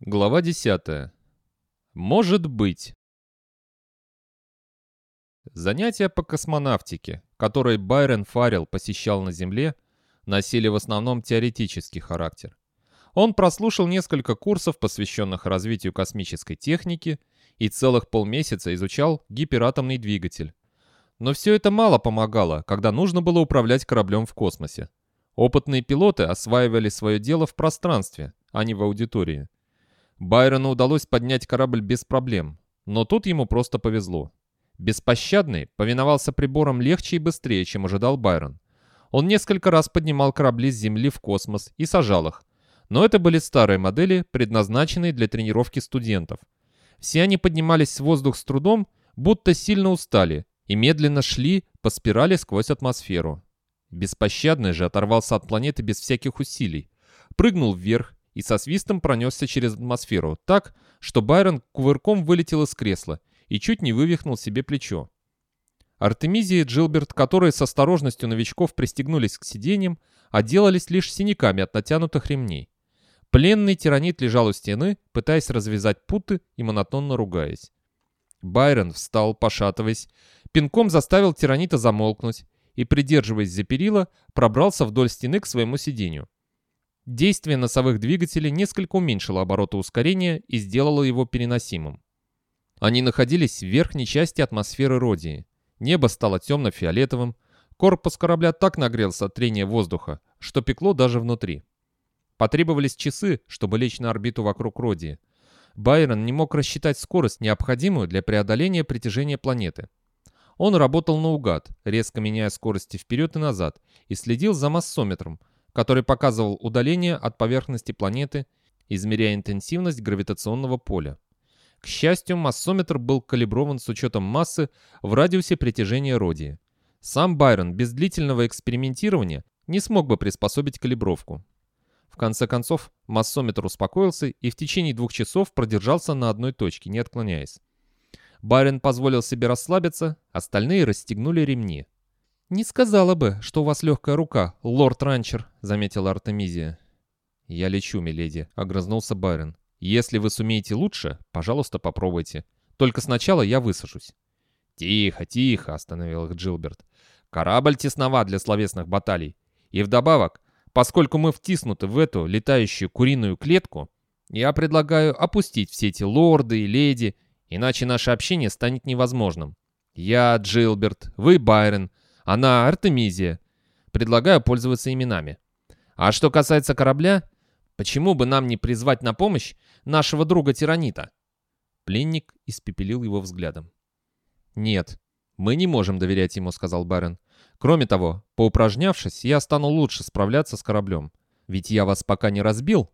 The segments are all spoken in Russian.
Глава 10. Может быть. Занятия по космонавтике, которые Байрон Фаррелл посещал на Земле, носили в основном теоретический характер. Он прослушал несколько курсов, посвященных развитию космической техники, и целых полмесяца изучал гиператомный двигатель. Но все это мало помогало, когда нужно было управлять кораблем в космосе. Опытные пилоты осваивали свое дело в пространстве, а не в аудитории. Байрону удалось поднять корабль без проблем, но тут ему просто повезло. Беспощадный повиновался приборам легче и быстрее, чем ожидал Байрон. Он несколько раз поднимал корабли с Земли в космос и сажал их. Но это были старые модели, предназначенные для тренировки студентов. Все они поднимались в воздух с трудом, будто сильно устали, и медленно шли по спирали сквозь атмосферу. Беспощадный же оторвался от планеты без всяких усилий. Прыгнул вверх, и со свистом пронесся через атмосферу, так, что Байрон кувырком вылетел из кресла и чуть не вывихнул себе плечо. Артемизия и Джилберт, которые с осторожностью новичков пристегнулись к сиденьям, отделались лишь синяками от натянутых ремней. Пленный тиранит лежал у стены, пытаясь развязать путы и монотонно ругаясь. Байрон встал, пошатываясь, пинком заставил тиранита замолкнуть и, придерживаясь за перила, пробрался вдоль стены к своему сиденью. Действие носовых двигателей несколько уменьшило обороты ускорения и сделало его переносимым. Они находились в верхней части атмосферы Родии. Небо стало темно-фиолетовым, корпус корабля так нагрелся от трения воздуха, что пекло даже внутри. Потребовались часы, чтобы лечь на орбиту вокруг Родии. Байрон не мог рассчитать скорость, необходимую для преодоления притяжения планеты. Он работал наугад, резко меняя скорости вперед и назад, и следил за массометром – который показывал удаление от поверхности планеты, измеряя интенсивность гравитационного поля. К счастью, массометр был калиброван с учетом массы в радиусе притяжения Родии. Сам Байрон без длительного экспериментирования не смог бы приспособить калибровку. В конце концов, массометр успокоился и в течение двух часов продержался на одной точке, не отклоняясь. Байрон позволил себе расслабиться, остальные расстегнули ремни. «Не сказала бы, что у вас легкая рука, лорд-ранчер», — заметила Артемизия. «Я лечу, миледи», — огрызнулся Байрон. «Если вы сумеете лучше, пожалуйста, попробуйте. Только сначала я высажусь». «Тихо, тихо», — остановил их Джилберт. «Корабль тесноват для словесных баталий. И вдобавок, поскольку мы втиснуты в эту летающую куриную клетку, я предлагаю опустить все эти лорды и леди, иначе наше общение станет невозможным. Я Джилберт, вы Байрон, она Артемизия. Предлагаю пользоваться именами. А что касается корабля, почему бы нам не призвать на помощь нашего друга Тиранита? Пленник испепелил его взглядом. «Нет, мы не можем доверять ему», — сказал барон. «Кроме того, поупражнявшись, я стану лучше справляться с кораблем. Ведь я вас пока не разбил».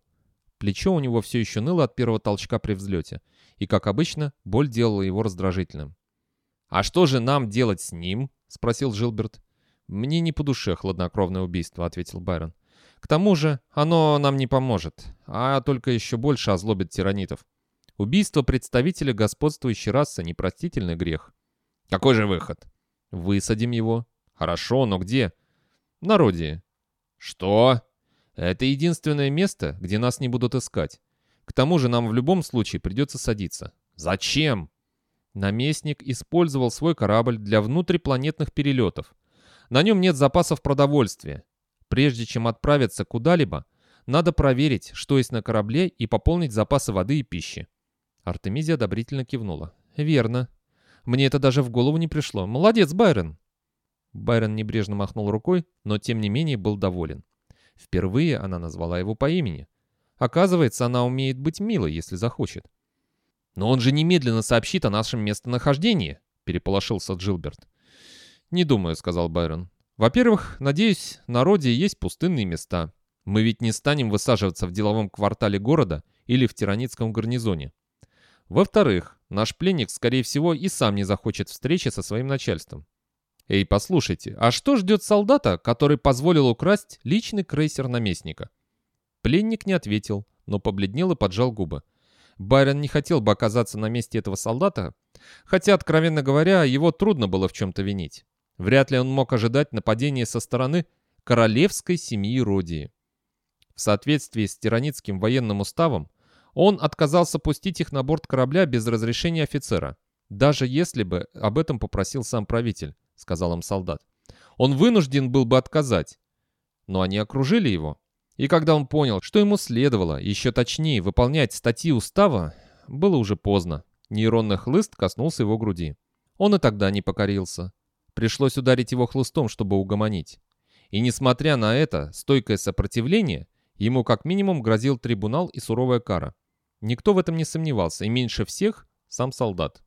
Плечо у него все еще ныло от первого толчка при взлете, и, как обычно, боль делала его раздражительным. «А что же нам делать с ним?» — спросил Жилберт. «Мне не по душе хладнокровное убийство», — ответил Байрон. «К тому же оно нам не поможет, а только еще больше озлобит тиранитов. Убийство представителя господствующей расы — непростительный грех». «Какой же выход?» «Высадим его». «Хорошо, но где?» «На Родии». «Что?» «Это единственное место, где нас не будут искать. К тому же нам в любом случае придется садиться». «Зачем?» Наместник использовал свой корабль для внутрипланетных перелетов. На нем нет запасов продовольствия. Прежде чем отправиться куда-либо, надо проверить, что есть на корабле, и пополнить запасы воды и пищи. Артемизия одобрительно кивнула. «Верно. Мне это даже в голову не пришло. Молодец, Байрон!» Байрон небрежно махнул рукой, но тем не менее был доволен. Впервые она назвала его по имени. Оказывается, она умеет быть милой, если захочет. «Но он же немедленно сообщит о нашем местонахождении», — переполошился Джилберт. «Не думаю», — сказал Байрон. «Во-первых, надеюсь, на Роде есть пустынные места. Мы ведь не станем высаживаться в деловом квартале города или в тираницком гарнизоне. Во-вторых, наш пленник, скорее всего, и сам не захочет встречи со своим начальством. Эй, послушайте, а что ждет солдата, который позволил украсть личный крейсер наместника?» Пленник не ответил, но побледнел и поджал губы. Байрон не хотел бы оказаться на месте этого солдата, хотя, откровенно говоря, его трудно было в чем-то винить. Вряд ли он мог ожидать нападения со стороны королевской семьи Родии. В соответствии с тираницким военным уставом, Он отказался пустить их на борт корабля без разрешения офицера, даже если бы об этом попросил сам правитель, сказал им солдат. Он вынужден был бы отказать. Но они окружили его. И когда он понял, что ему следовало еще точнее выполнять статьи устава, было уже поздно. Нейронный хлыст коснулся его груди. Он и тогда не покорился. Пришлось ударить его хлыстом, чтобы угомонить. И несмотря на это стойкое сопротивление, ему как минимум грозил трибунал и суровая кара. Никто в этом не сомневался, и меньше всех сам солдат.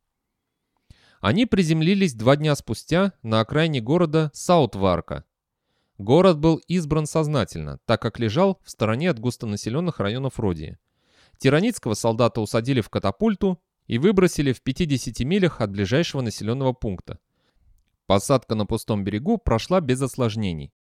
Они приземлились два дня спустя на окраине города Саутварка. Город был избран сознательно, так как лежал в стороне от густонаселенных районов Родии. Тираницкого солдата усадили в катапульту и выбросили в 50 милях от ближайшего населенного пункта. Посадка на пустом берегу прошла без осложнений.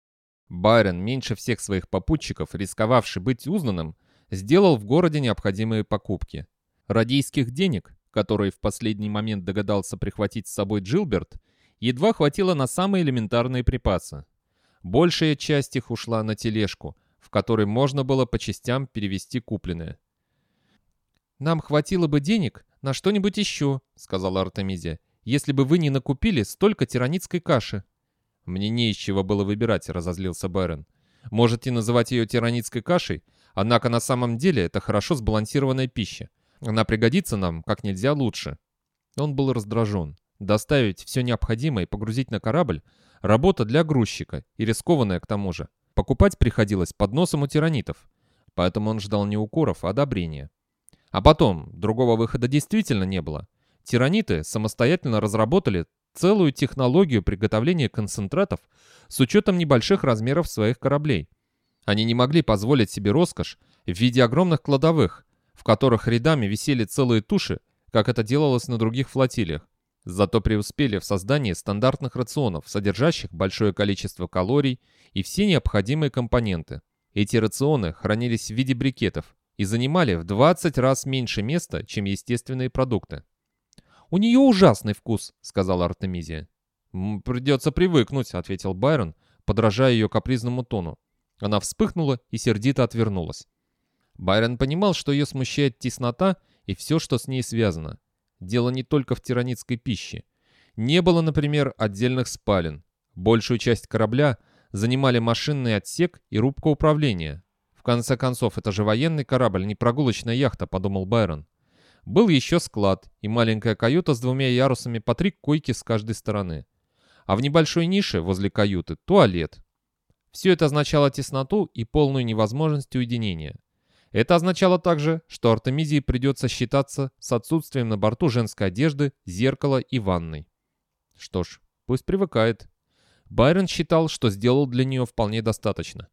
Байрон, меньше всех своих попутчиков, рисковавший быть узнанным, сделал в городе необходимые покупки. Радийских денег, которые в последний момент догадался прихватить с собой Джилберт, едва хватило на самые элементарные припасы. Большая часть их ушла на тележку, в которой можно было по частям перевести купленное. «Нам хватило бы денег на что-нибудь еще», — сказала Артемизия, «если бы вы не накупили столько тиранитской каши». «Мне не из чего было выбирать», — разозлился Бэрон. «Можете называть ее тиранитской кашей, однако на самом деле это хорошо сбалансированная пища. Она пригодится нам как нельзя лучше». Он был раздражен. Доставить все необходимое и погрузить на корабль — работа для грузчика, и рискованная к тому же. Покупать приходилось под носом у тиранитов, поэтому он ждал не укоров, а одобрения. А потом, другого выхода действительно не было. Тираниты самостоятельно разработали целую технологию приготовления концентратов с учетом небольших размеров своих кораблей. Они не могли позволить себе роскошь в виде огромных кладовых, в которых рядами висели целые туши, как это делалось на других флотилиях. Зато преуспели в создании стандартных рационов, содержащих большое количество калорий и все необходимые компоненты. Эти рационы хранились в виде брикетов и занимали в 20 раз меньше места, чем естественные продукты. «У нее ужасный вкус», — сказала Артемизия. «Придется привыкнуть», — ответил Байрон, подражая ее капризному тону. Она вспыхнула и сердито отвернулась. Байрон понимал, что ее смущает теснота и все, что с ней связано. Дело не только в тиранитской пище. Не было, например, отдельных спален. Большую часть корабля занимали машинный отсек и рубка управления. В конце концов, это же военный корабль, не прогулочная яхта, подумал Байрон. Был еще склад и маленькая каюта с двумя ярусами по три койки с каждой стороны. А в небольшой нише возле каюты туалет. Все это означало тесноту и полную невозможность уединения. Это означало также, что Артемизии придется считаться с отсутствием на борту женской одежды, зеркала и ванной. Что ж, пусть привыкает. Байрон считал, что сделал для нее вполне достаточно.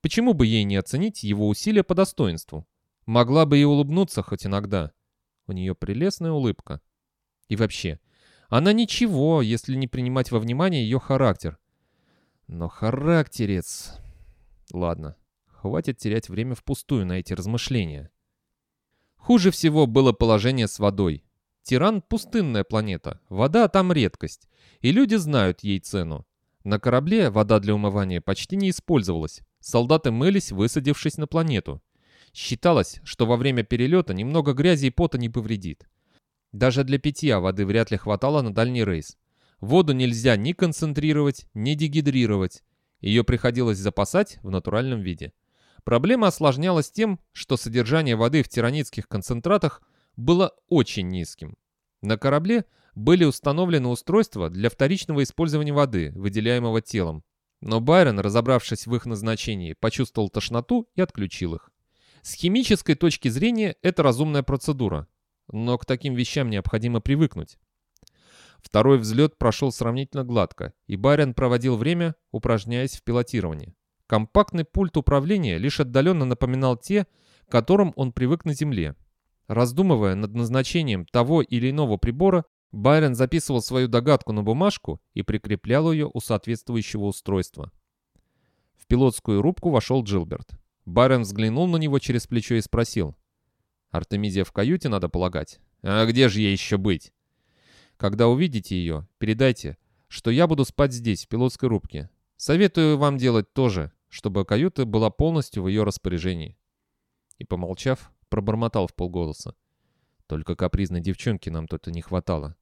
Почему бы ей не оценить его усилия по достоинству? Могла бы и улыбнуться хоть иногда. У нее прелестная улыбка. И вообще, она ничего, если не принимать во внимание ее характер. Но характерец... Ладно, хватит терять время впустую на эти размышления. Хуже всего было положение с водой. Тиран — пустынная планета, вода там редкость, и люди знают ей цену. На корабле вода для умывания почти не использовалась, солдаты мылись, высадившись на планету. Считалось, что во время перелета немного грязи и пота не повредит. Даже для питья воды вряд ли хватало на дальний рейс. Воду нельзя ни концентрировать, ни дегидрировать. Ее приходилось запасать в натуральном виде. Проблема осложнялась тем, что содержание воды в тиранитских концентратах было очень низким. На корабле были установлены устройства для вторичного использования воды, выделяемого телом. Но Байрон, разобравшись в их назначении, почувствовал тошноту и отключил их. С химической точки зрения это разумная процедура, но к таким вещам необходимо привыкнуть. Второй взлет прошел сравнительно гладко, и Барин проводил время, упражняясь в пилотировании. Компактный пульт управления лишь отдаленно напоминал те, к которым он привык на Земле. Раздумывая над назначением того или иного прибора, Байрон записывал свою догадку на бумажку и прикреплял ее у соответствующего устройства. В пилотскую рубку вошел Джилберт. Барен взглянул на него через плечо и спросил. «Артемизия в каюте, надо полагать? А где же ей еще быть?» «Когда увидите ее, передайте, что я буду спать здесь, в пилотской рубке. Советую вам делать то же, чтобы каюта была полностью в ее распоряжении». И, помолчав, пробормотал в полголоса. Только капризной девчонки нам тут и не хватало.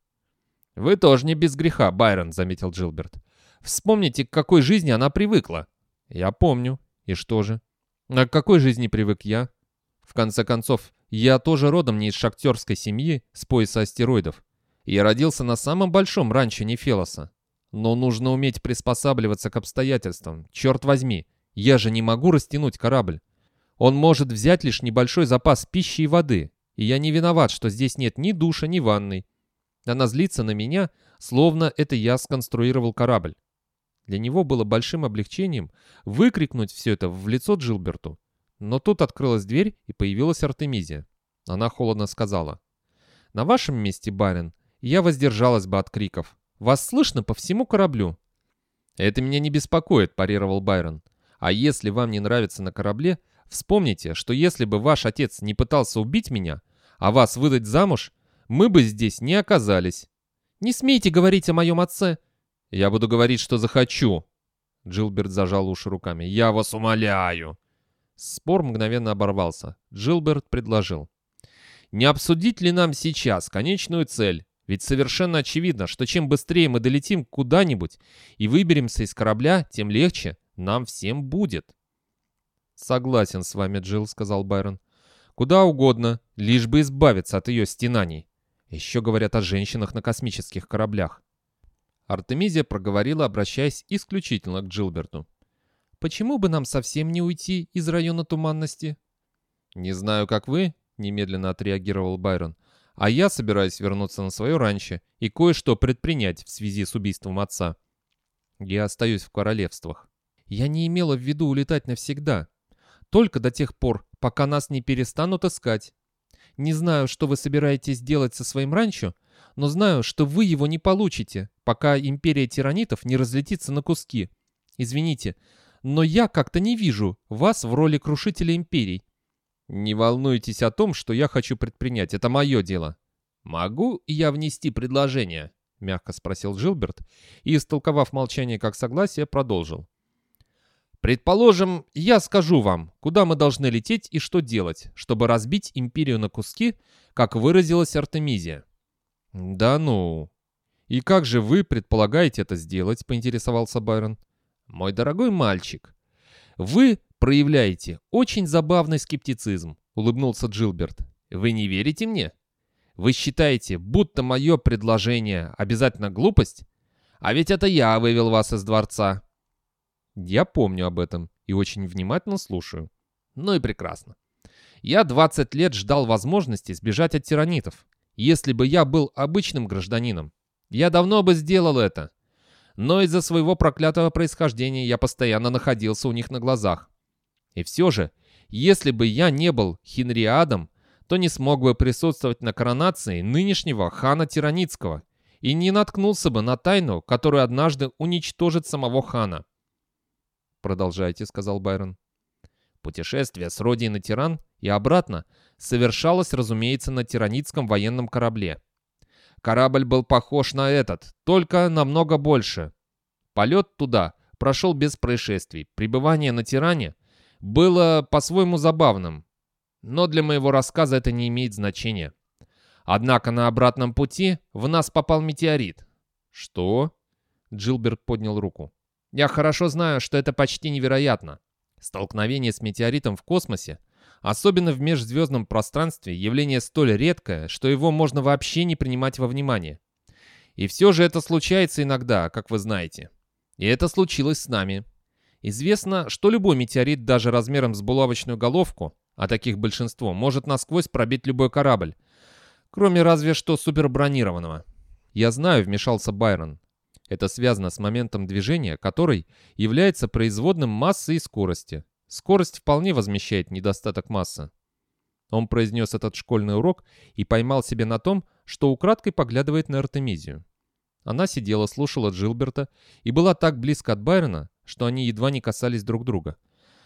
«Вы тоже не без греха, Байрон», — заметил Джилберт. «Вспомните, к какой жизни она привыкла». «Я помню. И что же?» «А к какой жизни привык я?» «В конце концов, я тоже родом не из шахтерской семьи с пояса астероидов. Я родился на самом большом ранчо Нефелоса. Но нужно уметь приспосабливаться к обстоятельствам. Черт возьми, я же не могу растянуть корабль. Он может взять лишь небольшой запас пищи и воды. И я не виноват, что здесь нет ни душа, ни ванной. Она злится на меня, словно это я сконструировал корабль. Для него было большим облегчением выкрикнуть все это в лицо Джилберту. Но тут открылась дверь, и появилась Артемизия. Она холодно сказала. «На вашем месте, барин, я воздержалась бы от криков. Вас слышно по всему кораблю». «Это меня не беспокоит», — парировал Байрон. «А если вам не нравится на корабле, вспомните, что если бы ваш отец не пытался убить меня, а вас выдать замуж, мы бы здесь не оказались. Не смейте говорить о моем отце. Я буду говорить, что захочу. Джилберт зажал уши руками. Я вас умоляю. Спор мгновенно оборвался. Джилберт предложил. Не обсудить ли нам сейчас конечную цель? Ведь совершенно очевидно, что чем быстрее мы долетим куда-нибудь и выберемся из корабля, тем легче нам всем будет. «Согласен с вами, Джилл», — сказал Байрон. «Куда угодно, лишь бы избавиться от ее стенаний. Еще говорят о женщинах на космических кораблях. Артемизия проговорила, обращаясь исключительно к Джилберту. «Почему бы нам совсем не уйти из района туманности?» «Не знаю, как вы», — немедленно отреагировал Байрон, «а я собираюсь вернуться на свое ранчо и кое-что предпринять в связи с убийством отца. Я остаюсь в королевствах. Я не имела в виду улетать навсегда, только до тех пор, пока нас не перестанут искать. Не знаю, что вы собираетесь делать со своим ранчо, но знаю, что вы его не получите, пока империя тиранитов не разлетится на куски. Извините, но я как-то не вижу вас в роли крушителя империй. Не волнуйтесь о том, что я хочу предпринять, это мое дело. Могу я внести предложение? Мягко спросил Джилберт и, истолковав молчание как согласие, продолжил. Предположим, я скажу вам, куда мы должны лететь и что делать, чтобы разбить империю на куски, как выразилась Артемизия. Да ну. И как же вы предполагаете это сделать, поинтересовался Байрон. Мой дорогой мальчик, вы проявляете очень забавный скептицизм, улыбнулся Джилберт. Вы не верите мне? Вы считаете, будто мое предложение обязательно глупость? А ведь это я вывел вас из дворца. Я помню об этом и очень внимательно слушаю. Ну и прекрасно. Я 20 лет ждал возможности сбежать от тиранитов. Если бы я был обычным гражданином, я давно бы сделал это. Но из-за своего проклятого происхождения я постоянно находился у них на глазах. И все же, если бы я не был Хинриадом, то не смог бы присутствовать на коронации нынешнего хана Тираницкого и не наткнулся бы на тайну, которую однажды уничтожит самого хана. «Продолжайте», — сказал Байрон. Путешествие с Родии на Тиран и обратно совершалось, разумеется, на тираницком военном корабле. Корабль был похож на этот, только намного больше. Полет туда прошел без происшествий. Пребывание на Тиране было по-своему забавным. Но для моего рассказа это не имеет значения. Однако на обратном пути в нас попал метеорит. «Что?» Джилберт поднял руку. Я хорошо знаю, что это почти невероятно. Столкновение с метеоритом в космосе, особенно в межзвездном пространстве, явление столь редкое, что его можно вообще не принимать во внимание. И все же это случается иногда, как вы знаете. И это случилось с нами. Известно, что любой метеорит даже размером с булавочную головку, а таких большинство, может насквозь пробить любой корабль, кроме разве что супербронированного. Я знаю, вмешался Байрон, это связано с моментом движения, который является производным массы и скорости. Скорость вполне возмещает недостаток массы. Он произнес этот школьный урок и поймал себя на том, что украдкой поглядывает на Артемизию. Она сидела, слушала Джилберта и была так близко от Байрона, что они едва не касались друг друга.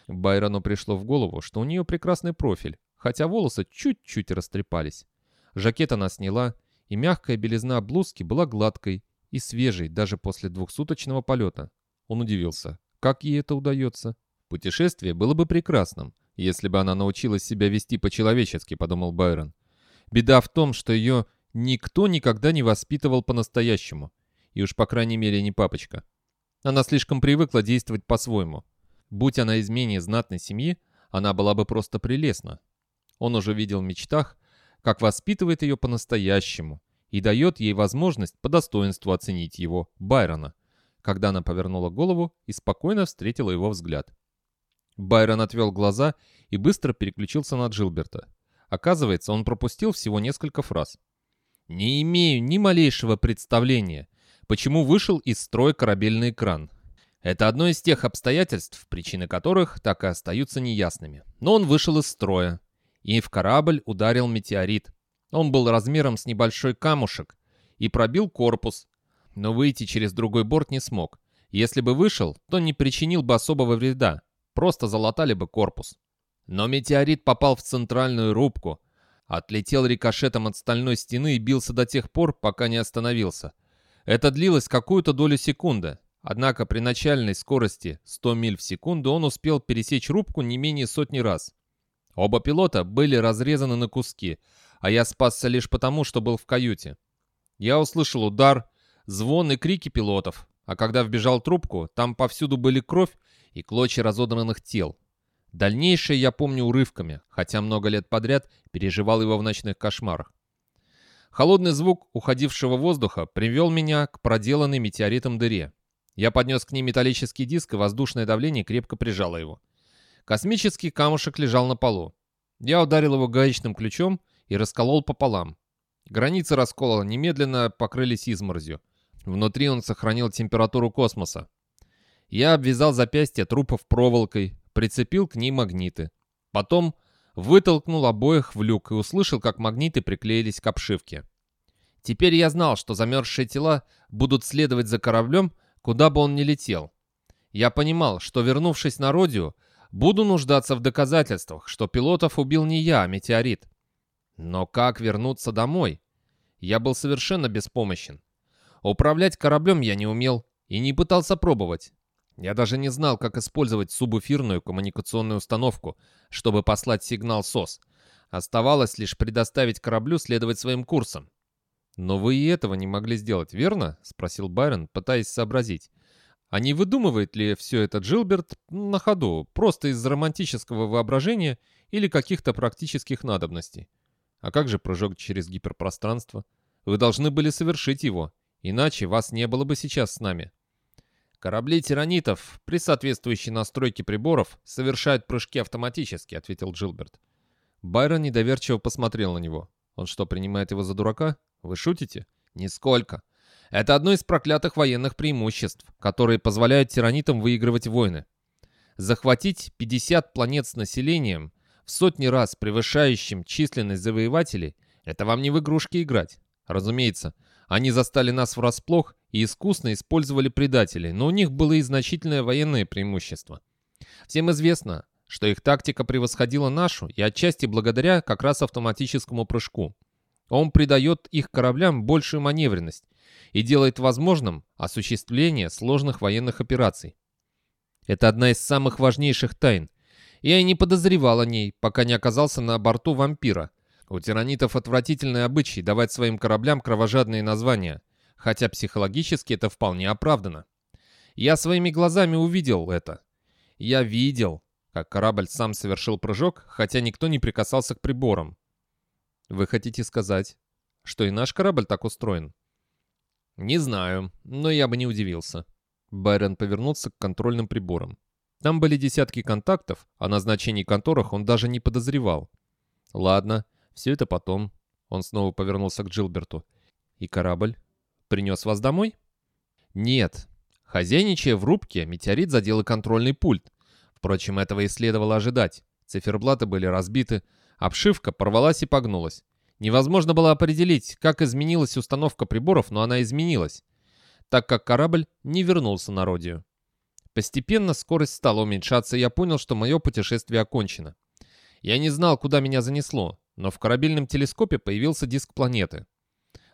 Байрону пришло в голову, что у нее прекрасный профиль, хотя волосы чуть-чуть растрепались. Жакет она сняла, и мягкая белизна блузки была гладкой и свежей даже после двухсуточного полета. Он удивился. Как ей это удается? Путешествие было бы прекрасным, если бы она научилась себя вести по-человечески, подумал Байрон. Беда в том, что ее никто никогда не воспитывал по-настоящему. И уж по крайней мере не папочка. Она слишком привыкла действовать по-своему. Будь она из менее знатной семьи, она была бы просто прелестна. Он уже видел в мечтах, как воспитывает ее по-настоящему и дает ей возможность по достоинству оценить его, Байрона, когда она повернула голову и спокойно встретила его взгляд. Байрон отвел глаза и быстро переключился на Джилберта. Оказывается, он пропустил всего несколько фраз. «Не имею ни малейшего представления, почему вышел из строя корабельный экран. Это одно из тех обстоятельств, причины которых так и остаются неясными. Но он вышел из строя, и в корабль ударил метеорит. Он был размером с небольшой камушек и пробил корпус, но выйти через другой борт не смог. Если бы вышел, то не причинил бы особого вреда, просто залатали бы корпус. Но метеорит попал в центральную рубку, отлетел рикошетом от стальной стены и бился до тех пор, пока не остановился. Это длилось какую-то долю секунды, однако при начальной скорости 100 миль в секунду он успел пересечь рубку не менее сотни раз. Оба пилота были разрезаны на куски, а я спасся лишь потому, что был в каюте. Я услышал удар, звон и крики пилотов, а когда вбежал трубку, там повсюду были кровь и клочья разодранных тел. Дальнейшее я помню урывками, хотя много лет подряд переживал его в ночных кошмарах. Холодный звук уходившего воздуха привел меня к проделанной метеоритом дыре. Я поднес к ней металлический диск, и воздушное давление крепко прижало его. Космический камушек лежал на полу. Я ударил его гаечным ключом и расколол пополам. Границы раскола немедленно покрылись изморозью. Внутри он сохранил температуру космоса. Я обвязал запястья трупов проволокой, прицепил к ней магниты. Потом вытолкнул обоих в люк и услышал, как магниты приклеились к обшивке. Теперь я знал, что замерзшие тела будут следовать за кораблем, куда бы он ни летел. Я понимал, что, вернувшись на Родию, буду нуждаться в доказательствах, что пилотов убил не я, а метеорит. Но как вернуться домой? Я был совершенно беспомощен. Управлять кораблем я не умел и не пытался пробовать. Я даже не знал, как использовать субэфирную коммуникационную установку, чтобы послать сигнал СОС. Оставалось лишь предоставить кораблю следовать своим курсам. «Но вы и этого не могли сделать, верно?» — спросил Байрон, пытаясь сообразить. А не выдумывает ли все это Джилберт на ходу, просто из романтического воображения или каких-то практических надобностей? А как же прыжок через гиперпространство? Вы должны были совершить его, иначе вас не было бы сейчас с нами. «Корабли тиранитов при соответствующей настройке приборов совершают прыжки автоматически», — ответил Джилберт. Байрон недоверчиво посмотрел на него. «Он что, принимает его за дурака? Вы шутите?» «Нисколько. Это одно из проклятых военных преимуществ, которые позволяют тиранитам выигрывать войны. Захватить 50 планет с населением, в сотни раз превышающим численность завоевателей, это вам не в игрушки играть. Разумеется, они застали нас врасплох и искусно использовали предателей, но у них было и значительное военное преимущество. Всем известно, что их тактика превосходила нашу, и отчасти благодаря как раз автоматическому прыжку. Он придает их кораблям большую маневренность и делает возможным осуществление сложных военных операций. Это одна из самых важнейших тайн. Я и не подозревал о ней, пока не оказался на борту вампира, у тиранитов отвратительный обычай давать своим кораблям кровожадные названия, хотя психологически это вполне оправдано. Я своими глазами увидел это. Я видел, как корабль сам совершил прыжок, хотя никто не прикасался к приборам. Вы хотите сказать, что и наш корабль так устроен? Не знаю, но я бы не удивился. Байрон повернулся к контрольным приборам. Там были десятки контактов, о назначении конторах он даже не подозревал. Ладно, все это потом. Он снова повернулся к Джилберту. И корабль? Принес вас домой? Нет. Хозяйничая в рубке, метеорит задел и контрольный пульт. Впрочем, этого и следовало ожидать. Циферблаты были разбиты, обшивка порвалась и погнулась. Невозможно было определить, как изменилась установка приборов, но она изменилась, так как корабль не вернулся на Родию. Постепенно скорость стала уменьшаться, и я понял, что мое путешествие окончено. Я не знал, куда меня занесло, но в корабельном телескопе появился диск планеты.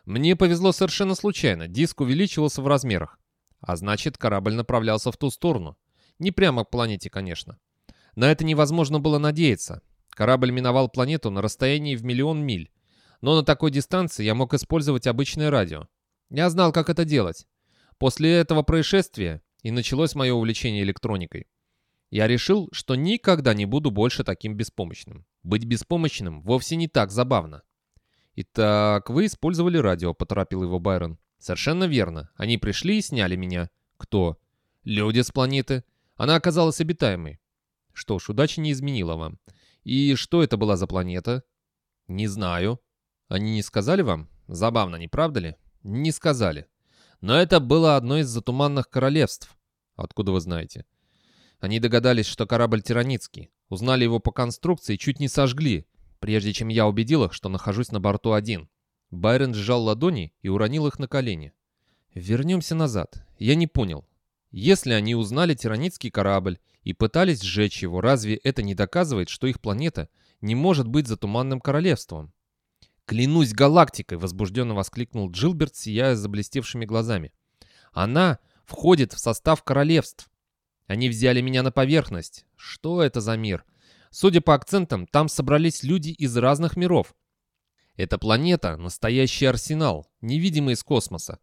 Мне повезло совершенно случайно, диск увеличивался в размерах. А значит, корабль направлялся в ту сторону. Не прямо к планете, конечно. На это невозможно было надеяться. Корабль миновал планету на расстоянии в миллион миль. Но на такой дистанции я мог использовать обычное радио. Я знал, как это делать. После этого происшествия и началось мое увлечение электроникой. Я решил, что никогда не буду больше таким беспомощным. Быть беспомощным вовсе не так забавно. «Итак, вы использовали радио», — поторопил его Байрон. «Совершенно верно. Они пришли и сняли меня». «Кто?» «Люди с планеты. Она оказалась обитаемой». «Что ж, удача не изменила вам. И что это была за планета?» «Не знаю». «Они не сказали вам? Забавно, не правда ли?» «Не сказали. Но это было одно из затуманных королевств». «Откуда вы знаете?» Они догадались, что корабль тираницкий. Узнали его по конструкции и чуть не сожгли, прежде чем я убедил их, что нахожусь на борту один. Байрон сжал ладони и уронил их на колени. Вернемся назад. Я не понял. Если они узнали тираницкий корабль и пытались сжечь его, разве это не доказывает, что их планета не может быть за туманным королевством? «Клянусь галактикой!» — возбужденно воскликнул Джилберт, сияя заблестевшими глазами. «Она входит в состав королевств. Они взяли меня на поверхность. Что это за мир? Судя по акцентам, там собрались люди из разных миров. Эта планета — настоящий арсенал, невидимый из космоса.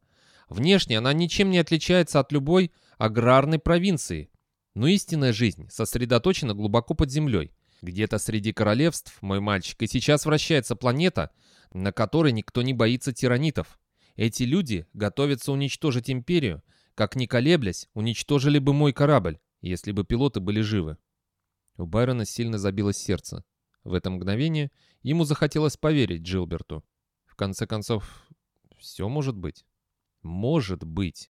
Внешне она ничем не отличается от любой аграрной провинции. Но истинная жизнь сосредоточена глубоко под землей. Где-то среди королевств, мой мальчик, и сейчас вращается планета, на которой никто не боится тиранитов. Эти люди готовятся уничтожить империю, как не колеблясь, уничтожили бы мой корабль, если бы пилоты были живы. У Байрона сильно забилось сердце. В это мгновение ему захотелось поверить Джилберту. В конце концов, все может быть. Может быть.